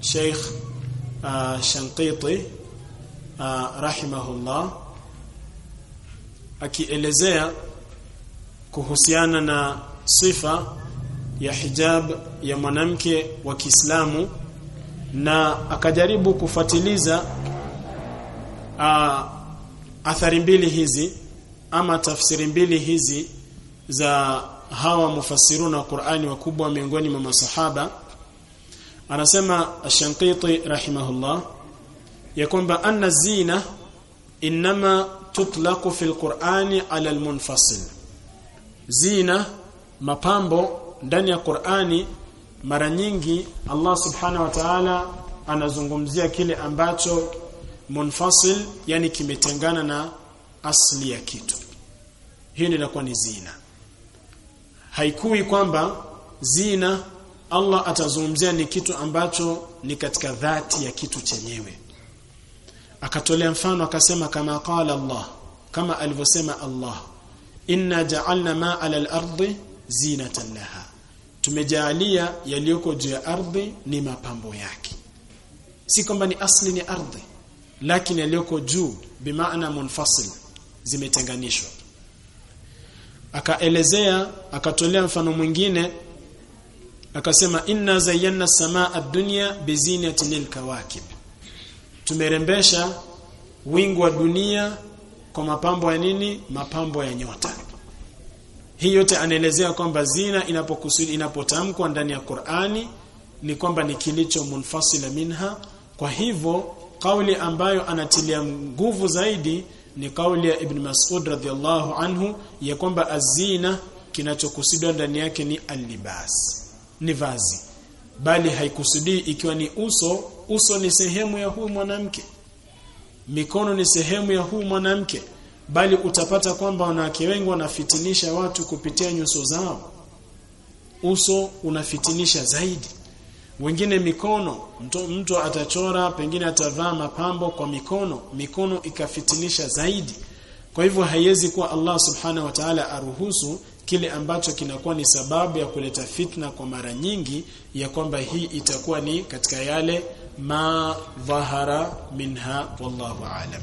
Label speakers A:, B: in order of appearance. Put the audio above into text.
A: Sheikh uh, Shanqiti uh, rahimahullah akielezea kuhusiana na sifa ya hijab ya mwanamke wa Kiislamu na akajaribu kufatiliza uh, athari mbili hizi ama tafsiri mbili hizi za hawa mufassiruna wa Qur'ani wakubwa miongoni mwa masahaba anasema Ash-Shanqiti rahimahullah ya kwamba anna zina inma tutlaqu fil Qur'ani ala al-munfasil. Zina mapambo ndani ya Qur'ani mara nyingi Allah subhanahu wa ta'ala anazungumzia kile ambacho munfasil yani kimetengana na asli ya kitu. Hii inakuwa ni zina. Haikui kwamba zina Allah atazungumzia ni kitu ambacho ni katika dhati ya kitu chenyewe. Akatolea mfano akasema kama qala Allah kama alivyosema Allah inna ja'alna ma 'ala al-ardi zinatan laha. Tumejaalia yaliyoko juu ya ardhi ni mapambo yake. Si kwamba ni asli ni ardhi lakini yaliyoko juu bimaana munfasil zimetenganishwa. Akaelezea akatolea mfano mwingine akasema inna zayyana samaa ad-dunya bizinati lilkawakib tumerembesha wingu wa dunia kwa mapambo ya nini? Mapambo ya nyota. Hii yote anaelezea kwamba zina inapokusudi inapotamkwa ndani ya Qur'ani ni kwamba ni kilicho munfasila minha. Kwa hivyo kauli ambayo anatilia nguvu zaidi ni kauli ya Ibn Mas'ud radhiallahu anhu ya kwamba azina kinachokusudiwa ndani yake ni alibas ni vazi bali haikusudii ikiwa ni uso uso ni sehemu ya huyu mwanamke mikono ni sehemu ya huyu mwanamke bali utapata kwamba wanawake wengi wanafitinisha watu kupitia nyuso zao. Uso unafitinisha zaidi. Wengine mikono mtu, mtu atachora pengine atavaa mapambo kwa mikono mikono ikafitinisha zaidi. Kwa hivyo haiwezi kuwa Allah subhana wa ta'ala aruhusu kile ambacho kinakuwa ni sababu ya kuleta fitna kwa mara nyingi ya kwamba hii itakuwa ni katika yale ma dhahara minha wallahu aalam